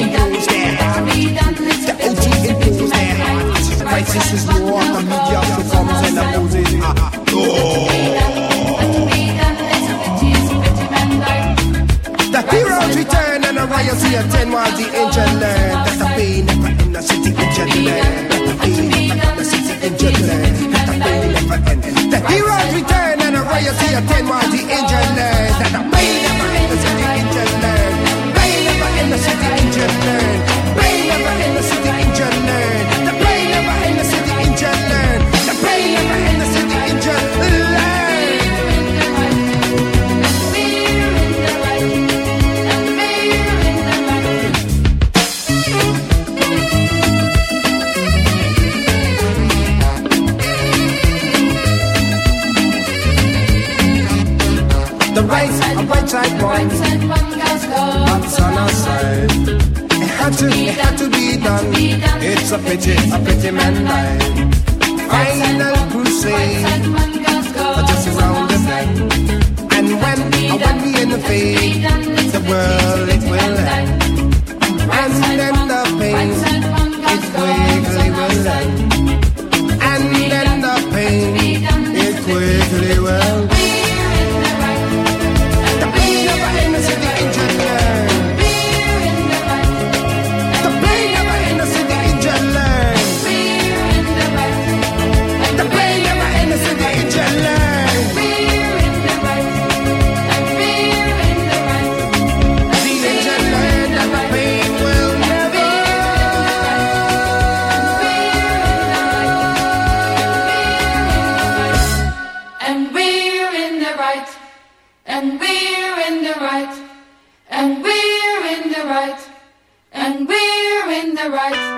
Margarita. Right. And we're in the right. And we're in the right. And we're in the right.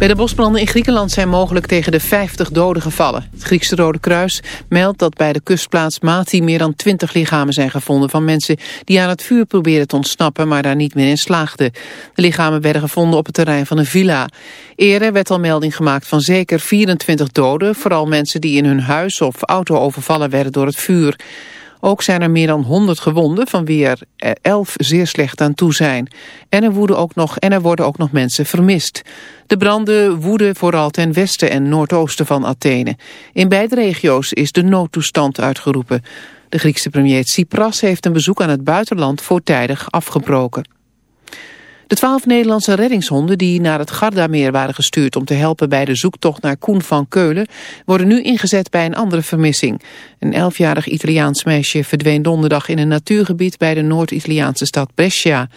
Bij de bosbranden in Griekenland zijn mogelijk tegen de 50 doden gevallen. Het Griekse Rode Kruis meldt dat bij de kustplaats Mati meer dan 20 lichamen zijn gevonden van mensen die aan het vuur probeerden te ontsnappen, maar daar niet meer in slaagden. De lichamen werden gevonden op het terrein van een villa. Eerder werd al melding gemaakt van zeker 24 doden, vooral mensen die in hun huis of auto overvallen werden door het vuur. Ook zijn er meer dan 100 gewonden, van wie er 11 zeer slecht aan toe zijn. En er, woeden ook nog, en er worden ook nog mensen vermist. De branden woeden vooral ten westen en noordoosten van Athene. In beide regio's is de noodtoestand uitgeroepen. De Griekse premier Tsipras heeft een bezoek aan het buitenland voortijdig afgebroken. De twaalf Nederlandse reddingshonden die naar het Gardameer waren gestuurd om te helpen bij de zoektocht naar Koen van Keulen worden nu ingezet bij een andere vermissing. Een elfjarig Italiaans meisje verdween donderdag in een natuurgebied bij de Noord-Italiaanse stad Brescia.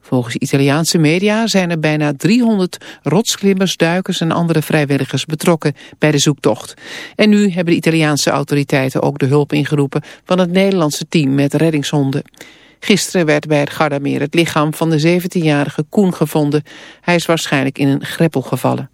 Volgens Italiaanse media zijn er bijna 300 rotsklimmers, duikers en andere vrijwilligers betrokken bij de zoektocht. En nu hebben de Italiaanse autoriteiten ook de hulp ingeroepen van het Nederlandse team met reddingshonden. Gisteren werd bij het Gardameer het lichaam van de 17-jarige Koen gevonden. Hij is waarschijnlijk in een greppel gevallen.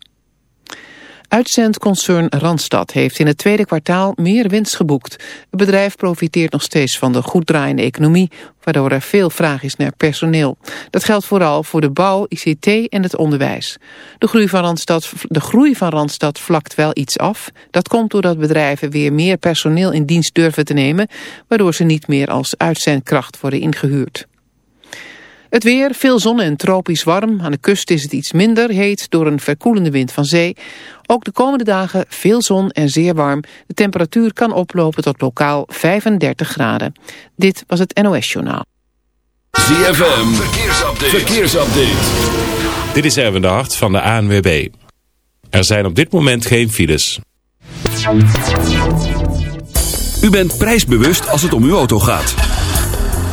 Uitzendconcern Randstad heeft in het tweede kwartaal meer winst geboekt. Het bedrijf profiteert nog steeds van de goed draaiende economie, waardoor er veel vraag is naar personeel. Dat geldt vooral voor de bouw, ICT en het onderwijs. De groei van Randstad, de groei van Randstad vlakt wel iets af. Dat komt doordat bedrijven weer meer personeel in dienst durven te nemen, waardoor ze niet meer als uitzendkracht worden ingehuurd. Het weer, veel zon en tropisch warm. Aan de kust is het iets minder heet door een verkoelende wind van zee. Ook de komende dagen veel zon en zeer warm. De temperatuur kan oplopen tot lokaal 35 graden. Dit was het NOS Journaal. ZFM, verkeersupdate. verkeersupdate. Dit is Erwin de Hart van de ANWB. Er zijn op dit moment geen files. U bent prijsbewust als het om uw auto gaat.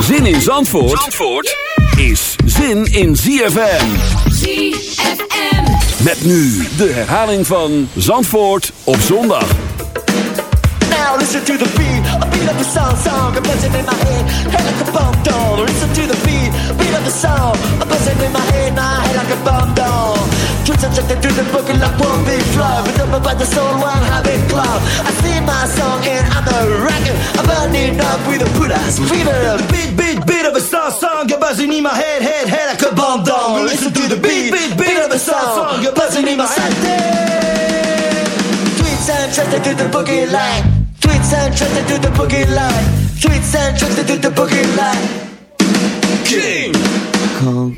Zin in Zandvoort, Zandvoort is zin in ZFM. ZFM. Met nu de herhaling van Zandvoort op zondag. Now listen to the beat, a beat of the song, song, a buzzing in my head, head like a bomb doll. Listen to the beat, beat of the song, a buzzing in my head, my head like a bomb doll. Twitch it through the book like one big flow, rhythm about the soul, one habit club. I sing my song and I'm a rocker, I'm burning up with a put ass fever. Beat, beat, beat of a star song, a buzzing in my head, head, head like a bomb doll. Listen to the beat, beat, beat of a song, You're buzzing in my head. Tweets and tricks to the boogie line. Tweets and tricks to the boogie line. Tweets and tricks to the boogie line. King Kong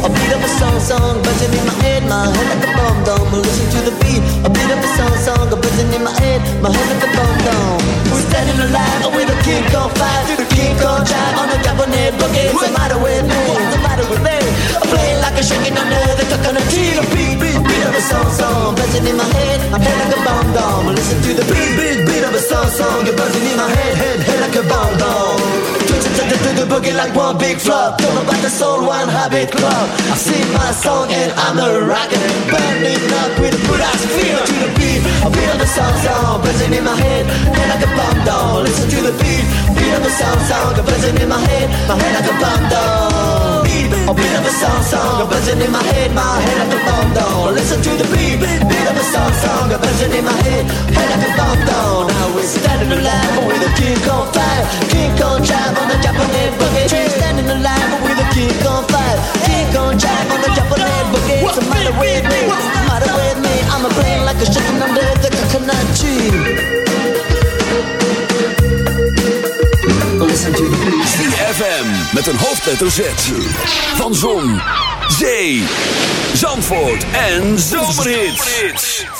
A beat of a song, song, buzzing in my head, my head like a bomb dome. Listen to the beat. A beat of a song, song, buzzing in my head, my head like a bomb dome. We're standing alive with a king on fire, to the king on drive on the Japanese boogie. What's the matter with me? What's the matter with me? I'm playing like a shaking under the coconut tree. A beat, beat, beat of a song, song, buzzing in my head, my head like a bomb dome. Listen to the beat, beat, beat of a song, song, buzzing in my head, head, head like a bomb dome. To the, boogie like one big flop. Don't know about the soul, one habit club. I sing my song and I'm a rocker. Burning up with a good ass feel to the beat. I feel the song song buzzing in my head, head like a bomb down. Listen to the beat, beat of the song song buzzing in my head, my head like a bomb down. A beat of the song song a buzzing in my head, my head like a bomb down. Listen to the beat, beat of the song song a buzzing in my head, my head like a bomb down. Now we're standing alive king on fire, king on drive on the Japanese boogie. Standing alive with a king on fire, king on drive on the Japanese boogie. What's the matter with me? What's the matter with me? I'm a brain like a chicken under the coconut tree. Listen to the beat. ZFM met een hoofdletter Z. Van Zon, Zee, Zandvoort en Zomerhits.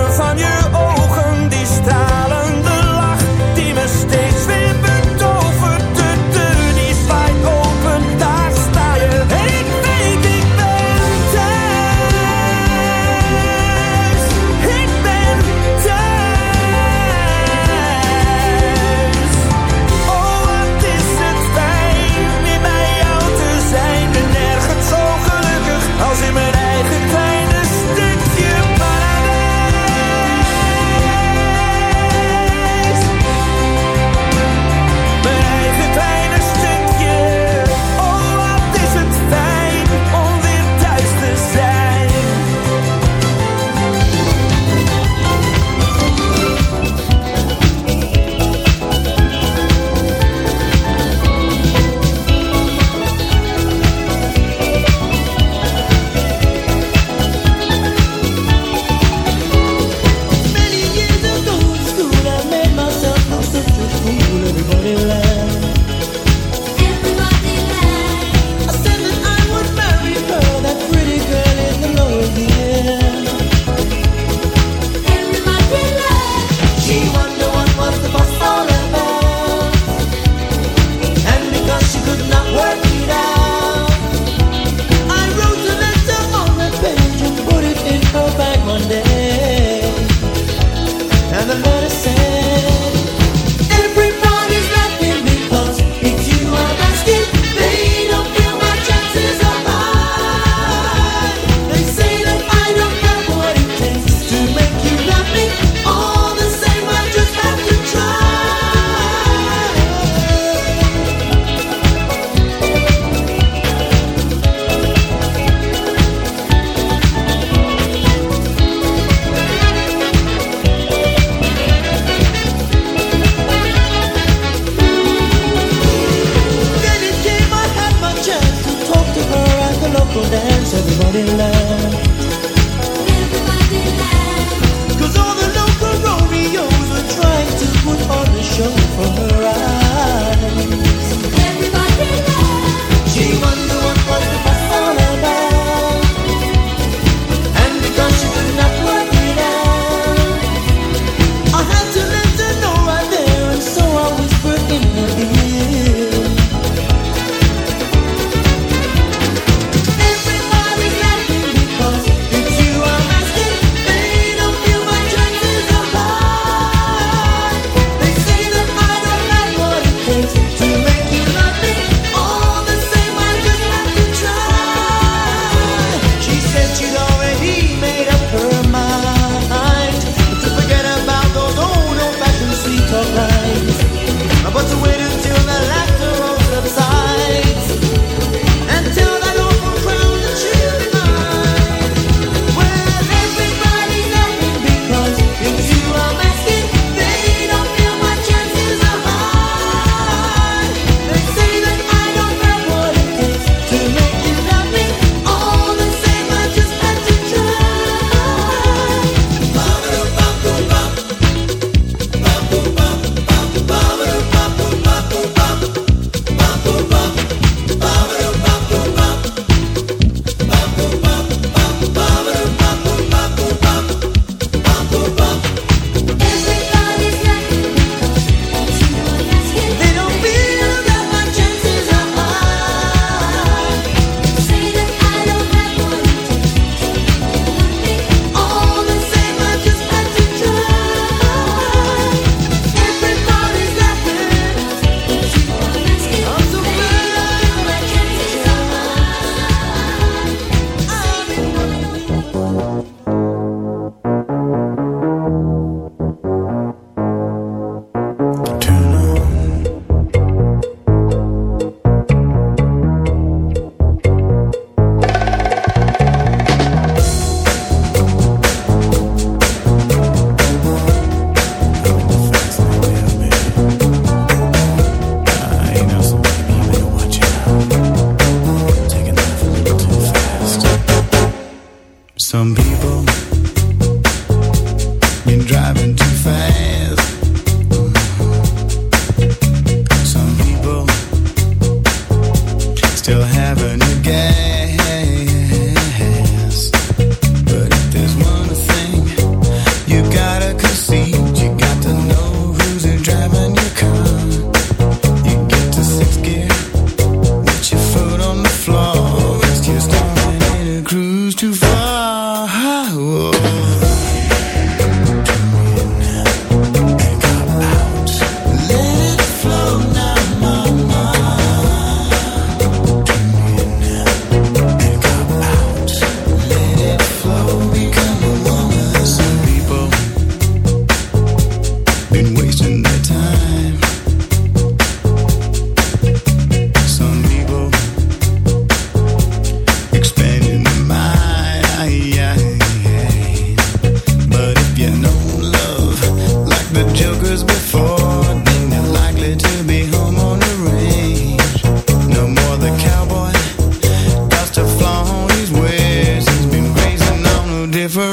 in love.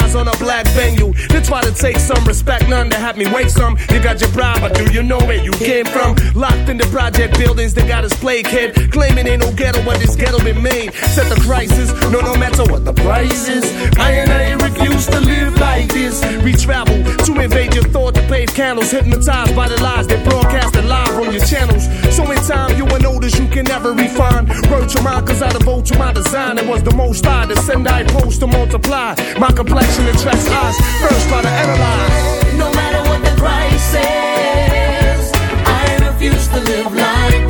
eyes on a black venue. They try to take some respect, none to have me wake some. You got your bribe, but do you know where you came from? Locked in the project buildings, they got us play kid. Claiming ain't no ghetto, but this ghetto been made. Set the crisis, no, no matter what the price is. I and I refuse to live like this. We travel to invade your thoughts, to pave candles, hypnotized by the lies they broadcast live on your channels. So in time, you will notice you can never refine. Wrote to mine, cause I devote to my design. It was the most I to send, I post to multiply. My complexion attracts eyes, first try to analyze. No matter what the price is, I refuse to live like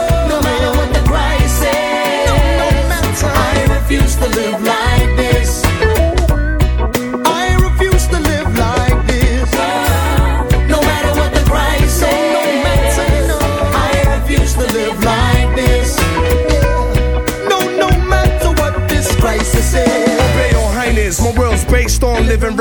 with the crisis. No, no I refuse to live like.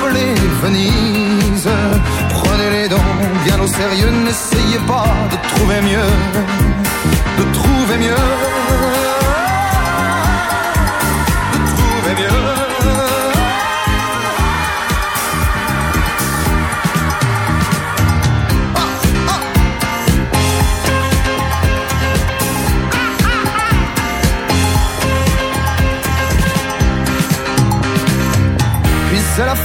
S'appeler Venise, prenez-les donc bien au sérieux. N'essayez pas de trouver mieux, de trouver mieux, de trouver mieux.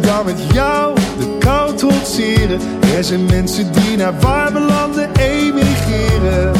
met jou de kou trotseren. Er zijn mensen die naar warme landen emigreren.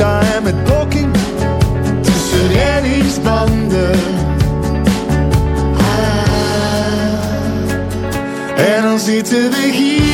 En met blokking, tussen reddingsbanden. Ah. En dan zitten we hier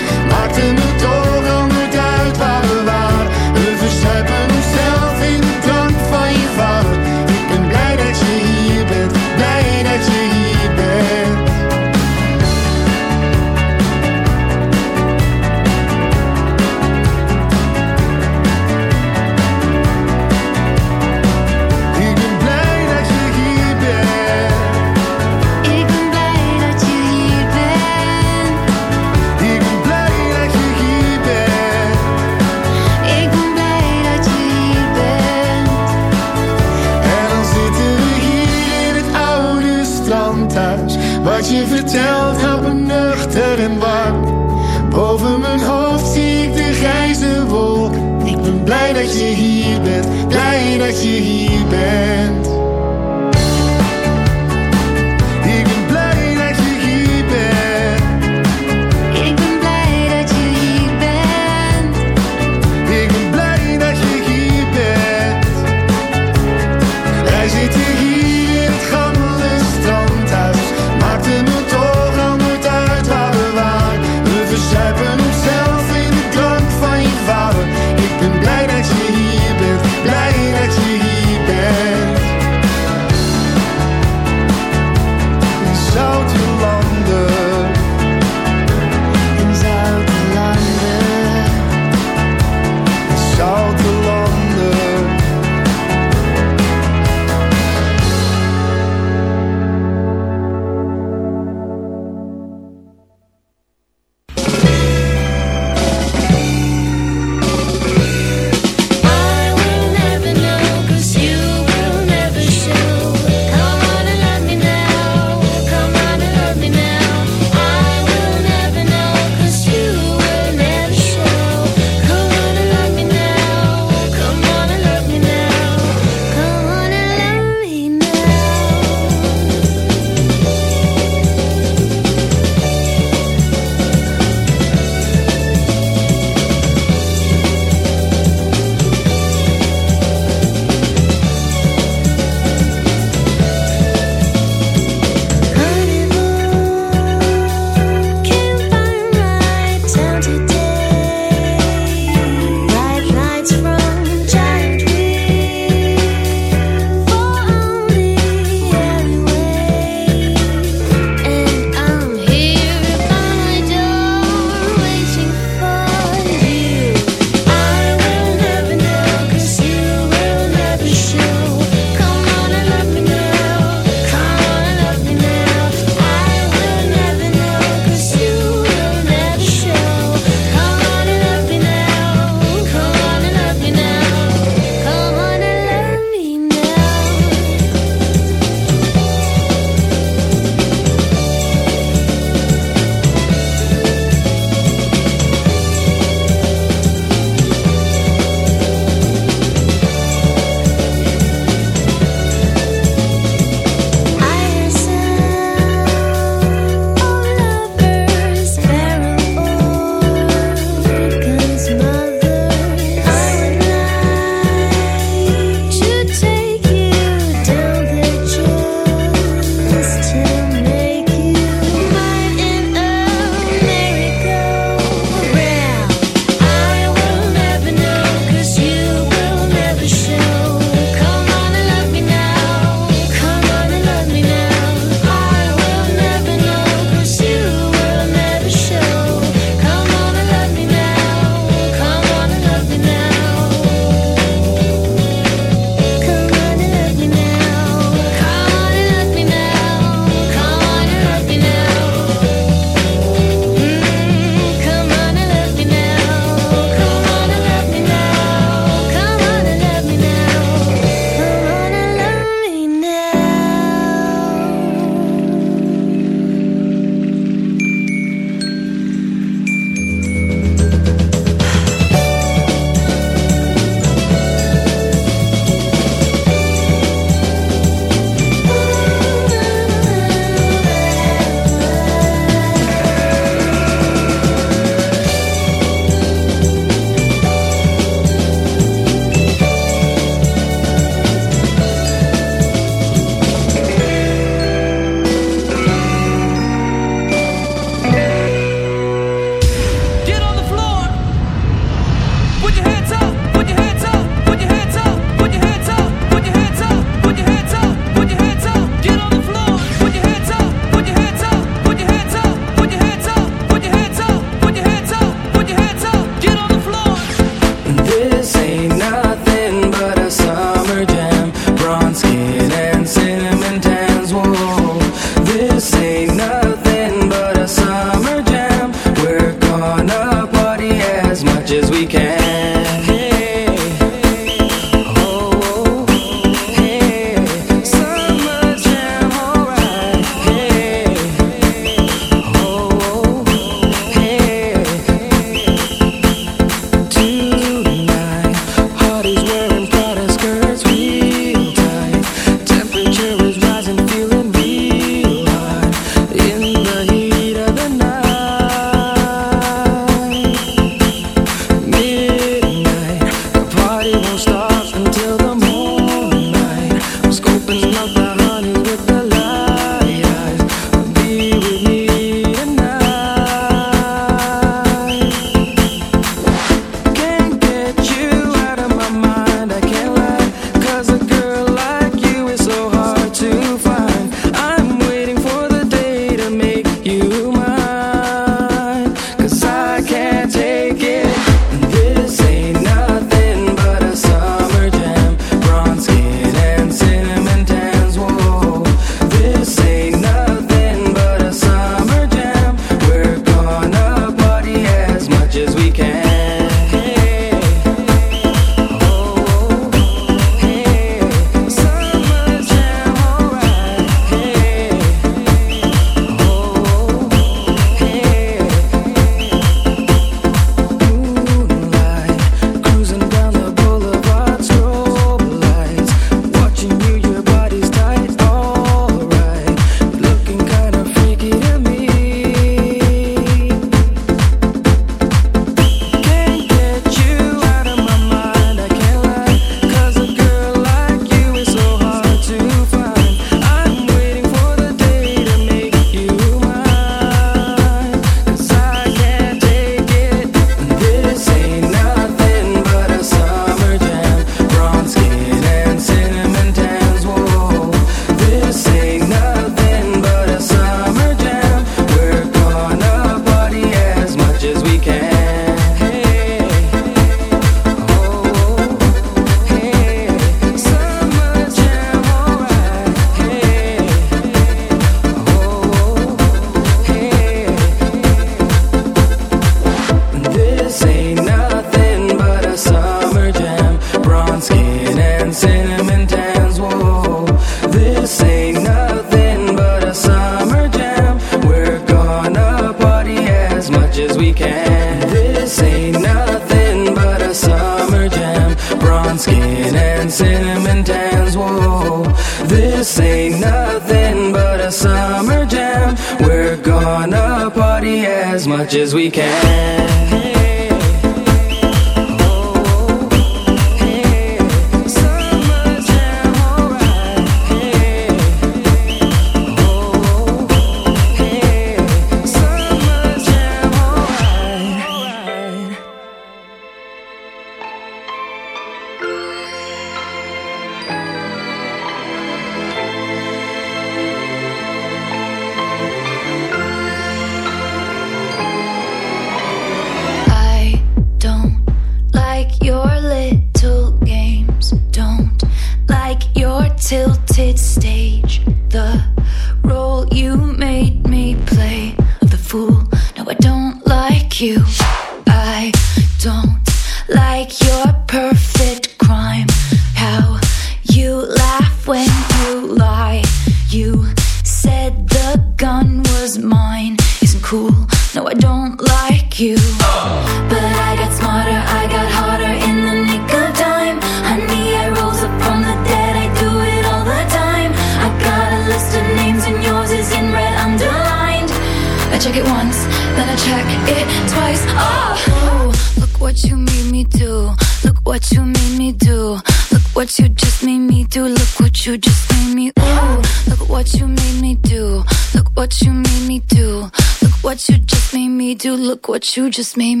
you just made me